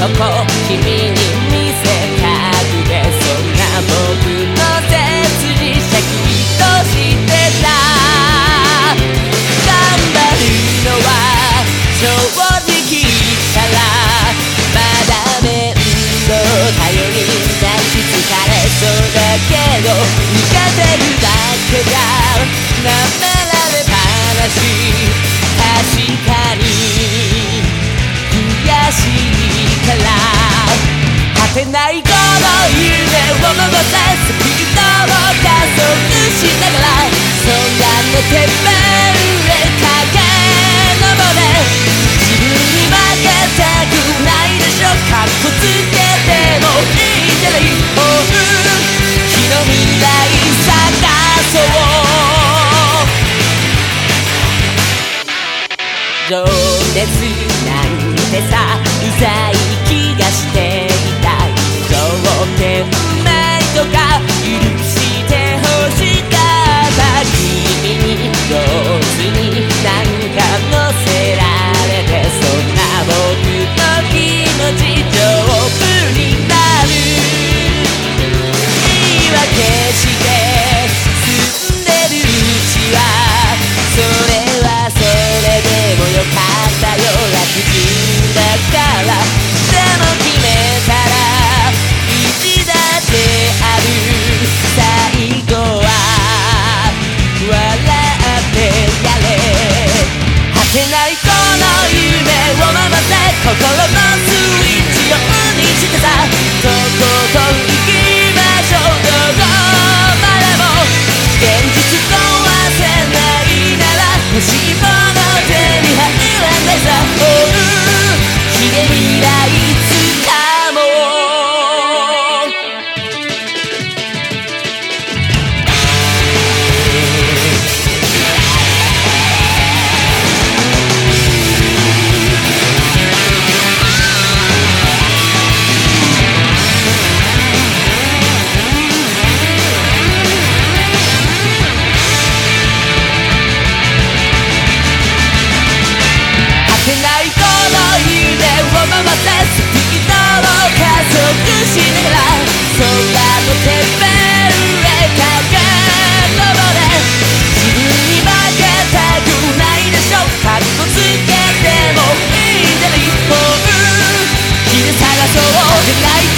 男君にけないこの夢を戻せスピードを加速しながら空のてっぺんへ駆け上れ自分に負けたくないでしょかっこつけてもいいじゃないお日の未来探そう情熱なんてさうざい心想を描いて